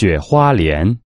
雪花莲。